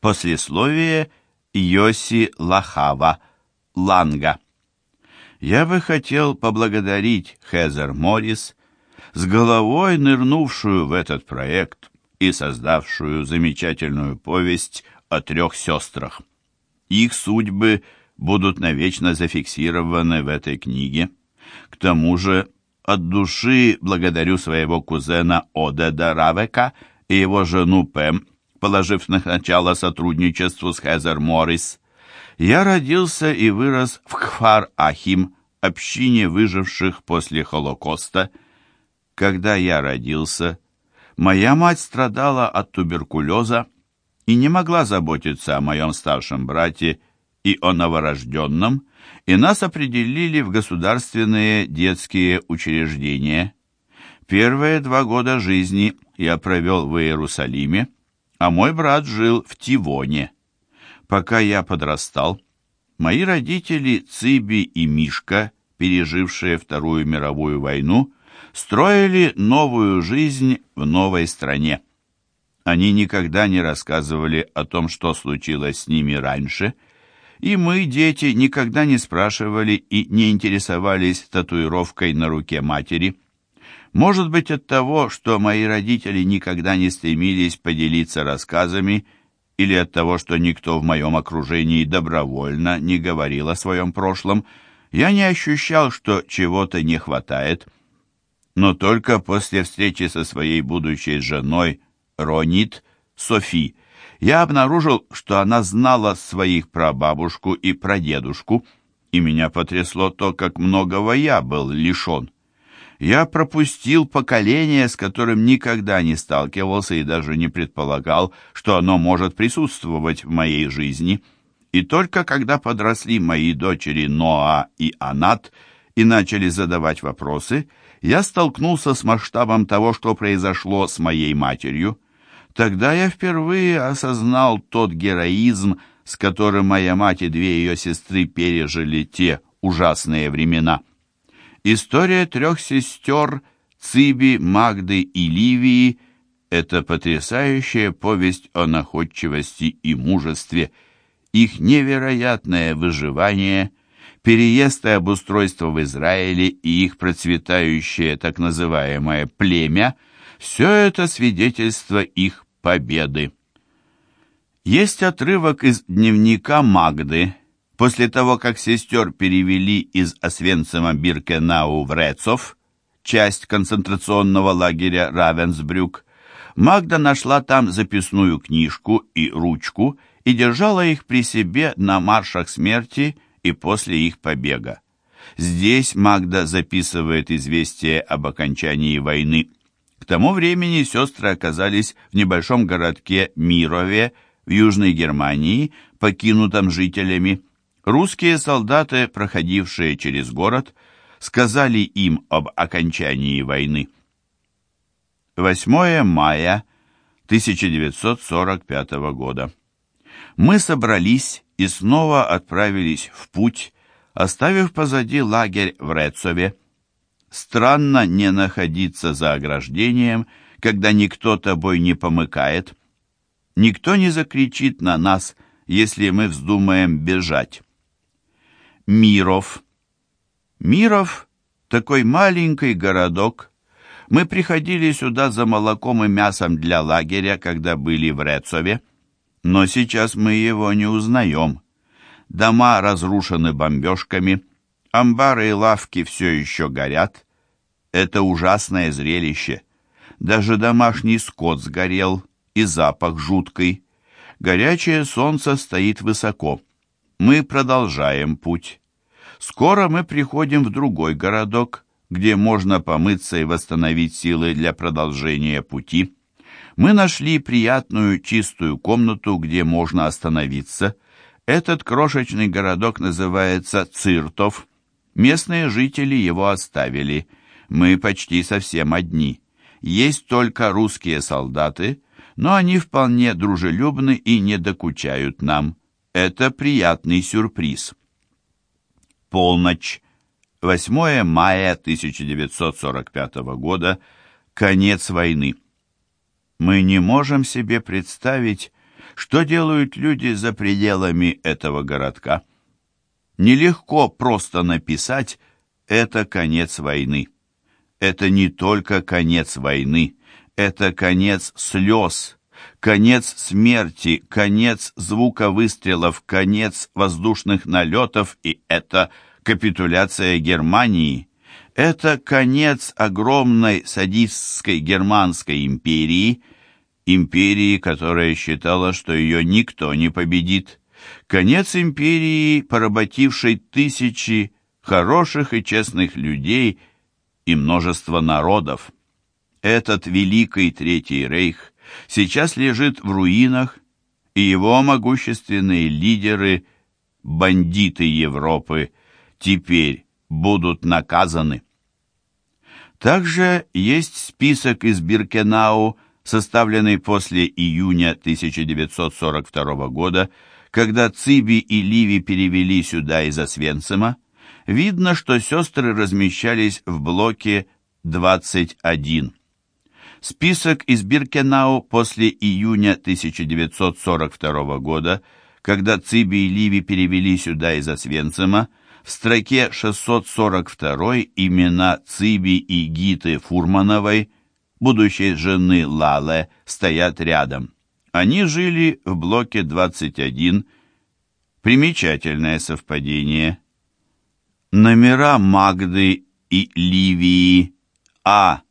Послесловие Йоси Лахава, Ланга. Я бы хотел поблагодарить Хезер Моррис, с головой нырнувшую в этот проект и создавшую замечательную повесть о трех сестрах. Их судьбы будут навечно зафиксированы в этой книге. К тому же от души благодарю своего кузена Одеда Равека и его жену Пэм, положив на начало сотрудничеству с Хезер Моррис. Я родился и вырос в Кфар-Ахим, общине выживших после Холокоста. Когда я родился, моя мать страдала от туберкулеза и не могла заботиться о моем старшем брате и о новорожденном, и нас определили в государственные детские учреждения. Первые два года жизни я провел в Иерусалиме, а мой брат жил в Тивоне. Пока я подрастал, мои родители Циби и Мишка, пережившие Вторую мировую войну, строили новую жизнь в новой стране. Они никогда не рассказывали о том, что случилось с ними раньше, и мы, дети, никогда не спрашивали и не интересовались татуировкой на руке матери. Может быть от того, что мои родители никогда не стремились поделиться рассказами, или от того, что никто в моем окружении добровольно не говорил о своем прошлом, я не ощущал, что чего-то не хватает. Но только после встречи со своей будущей женой Ронит, Софи, я обнаружил, что она знала своих прабабушку и прадедушку, и меня потрясло то, как многого я был лишен. Я пропустил поколение, с которым никогда не сталкивался и даже не предполагал, что оно может присутствовать в моей жизни. И только когда подросли мои дочери Ноа и Анат и начали задавать вопросы, я столкнулся с масштабом того, что произошло с моей матерью. Тогда я впервые осознал тот героизм, с которым моя мать и две ее сестры пережили те ужасные времена. История трех сестер Циби, Магды и Ливии – это потрясающая повесть о находчивости и мужестве, их невероятное выживание, переезд и обустройство в Израиле и их процветающее так называемое племя – все это свидетельство их победы. Есть отрывок из дневника Магды. После того, как сестер перевели из Освенцима Биркенау в Рецов, часть концентрационного лагеря Равенсбрюк, Магда нашла там записную книжку и ручку и держала их при себе на маршах смерти и после их побега. Здесь Магда записывает известие об окончании войны к тому времени сестры оказались в небольшом городке Мирове в Южной Германии, покинутом жителями. Русские солдаты, проходившие через город, сказали им об окончании войны. 8 мая 1945 года. Мы собрались и снова отправились в путь, оставив позади лагерь в Рецове. Странно не находиться за ограждением, когда никто тобой не помыкает. Никто не закричит на нас, если мы вздумаем бежать. Миров. Миров — такой маленький городок. Мы приходили сюда за молоком и мясом для лагеря, когда были в Рецове, но сейчас мы его не узнаем. Дома разрушены бомбежками, амбары и лавки все еще горят, это ужасное зрелище. Даже домашний скот сгорел, и запах жуткий. Горячее солнце стоит высоко. Мы продолжаем путь. Скоро мы приходим в другой городок, где можно помыться и восстановить силы для продолжения пути. Мы нашли приятную чистую комнату, где можно остановиться. Этот крошечный городок называется Циртов. Местные жители его оставили – мы почти совсем одни. Есть только русские солдаты, но они вполне дружелюбны и не докучают нам. Это приятный сюрприз. Полночь. 8 мая 1945 года. Конец войны. Мы не можем себе представить, Что делают люди за пределами этого городка? Нелегко просто написать «это конец войны». Это не только конец войны, это конец слез, конец смерти, конец звука выстрелов, конец воздушных налетов, и это капитуляция Германии. Это конец огромной садистской германской империи, империи, которая считала, что ее никто не победит. Конец империи, поработившей тысячи хороших и честных людей и множество народов. Этот великий Третий Рейх сейчас лежит в руинах, и его могущественные лидеры, бандиты Европы, теперь будут наказаны. Также есть список из Биркенау, составленный после июня 1942 года, когда Циби и Ливи перевели сюда из Освенцима, видно, что сестры размещались в блоке 21. Список из Биркенау после июня 1942 года, когда Циби и Ливи перевели сюда из Освенцима, в строке 642 имена Циби и Гиты Фурмановой, будущей жены Лале, стоят рядом. Они жили в блоке 21. Примечательное совпадение. Номера Магды и Ливии А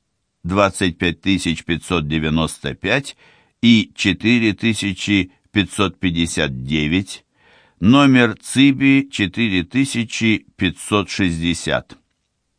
25595 и 4559 номер ЦИБИ 4560.